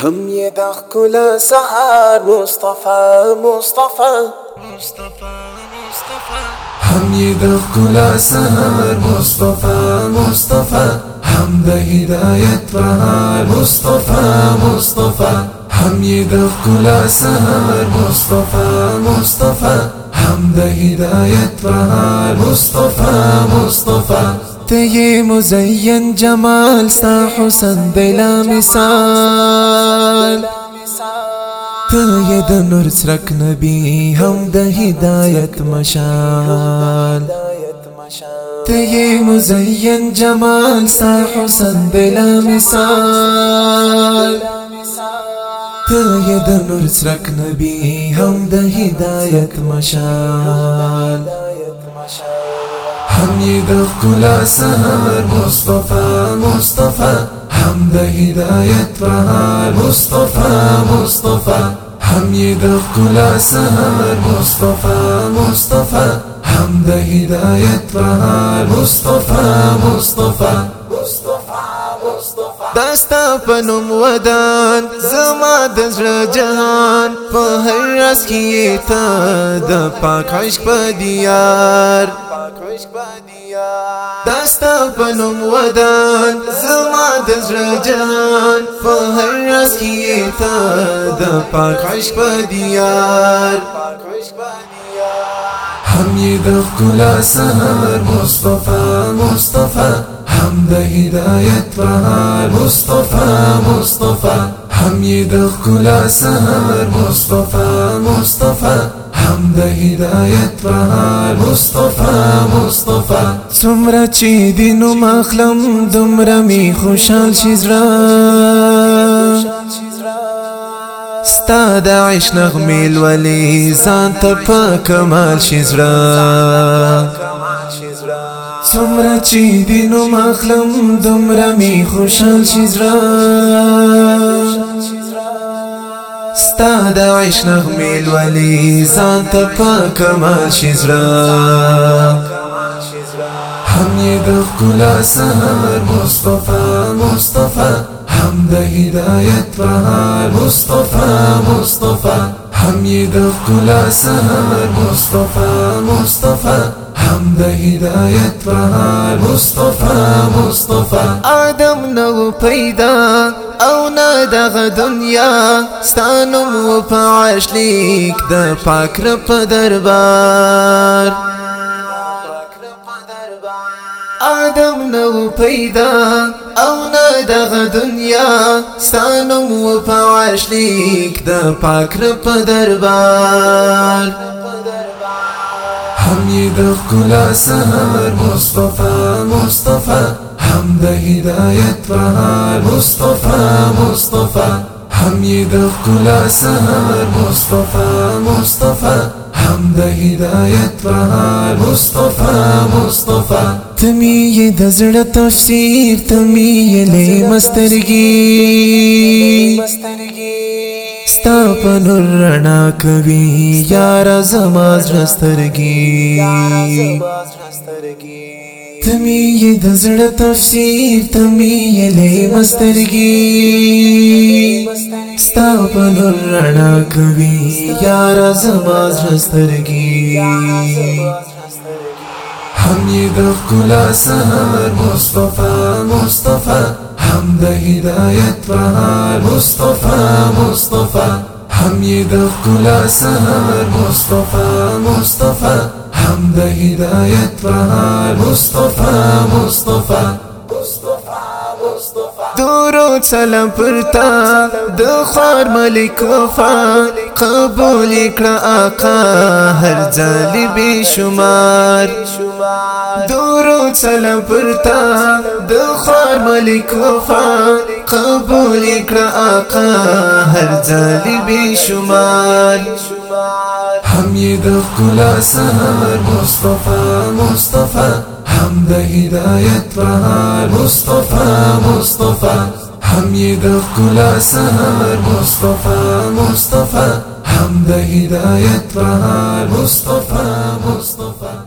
هم یې د ښکلا سهار مصطفی مصطفی. هم یې د ښکلا سهار مصطفی مصطفی. هم د هدایت بهار مصطفی مصطفی. هم یې د ښکلا سهار مصطفی مصطفی. هم د هدایت بهار مصطفی مصطفی. ته مزین جمال سا حسن دلا مثال. ته د نور نبی هم د هدایت مشال. ته مزین جمال سا حسن دلا مثال. ته د نور نبی هم د هدایت مشال. هم یې د ښکلا سهار مصطفی مصطفی هم د هدایت بهار مصطفی مصطفی هم یې د ښکلا سهار مصطفی مصطفی هم د هدایت بهار مصطفی مصطفی داستا پنوم ودان زما د زړه جهان. په هر راز کې ته د پاک عشق په دیار. داستا پنوم ودان زما د زړه جهان. په هر راز کې ته د پاک عشق دیار هم یې د ښکلا سهار مصطفی مصطفی. هم د هدایت بهار مصطفی مصطفی. هم یې د ښکلا سهار مصطفی مصطفی. هم د هدایت بهار مصطفی مصطفی. څومره چې دینو مخلم دومره می خوشحال شي زړه. ستا د عشق نغمې لولې ځان ته په کمال شي زړه. څومره چې دینو مخلم دومره می خوشحال شي ستا د عشق نغمې لولې ځان ته په کمال شي زړه. هم یې د ښکلا سهار مصطفی مصطفی. هم د هدایت بهار مصطفی مصطفی. هم یې د ښکلا سهار مصطفی مصطفی. هم د هدایت بهار مصطفی مصطفی آدم نو پیدا أو نه دغه دنیا ستانم و په عرش لیک د پاک رب دربار. آدم نو پیدا أو نه دغه دنیا ستانم و په عرش لیک د پاک رب دربار. هم یې د ښکلا سهار مصطفی مصطفی هم د هدایت بهار مصطفی مصطفی هم یې د ښکلا سهار مصطفی مصطفی هم د هدایت بهار مصطفی تمی یې د زړه تمی یې لې مسترګي ستا په نور رڼا کوي یار زما زړسترګي تمی یې د زړه تفسیر تمی یې لې مسترګي ستا په نور رڼا کوي یار زما زړسترګي هم یې د ښکلا سهار مصطفی مصطفی هم د هدایت بهار مصطفی مصطفی هم یې د ښکلا سهار مصطفی مصطفی هم د هدایت بهار مصطفی مصطفی درود سلام پرتا د خار ملک وفا. قبول کړه آقا. هر ځل به شمار. درود سلام پرتا ملک وفا قبول کړه آقا ځل به شمار ښکلا سهار مصطفی مصطفی مصطفی مصطفی مصطفی مصطفی مصطفی مصطفی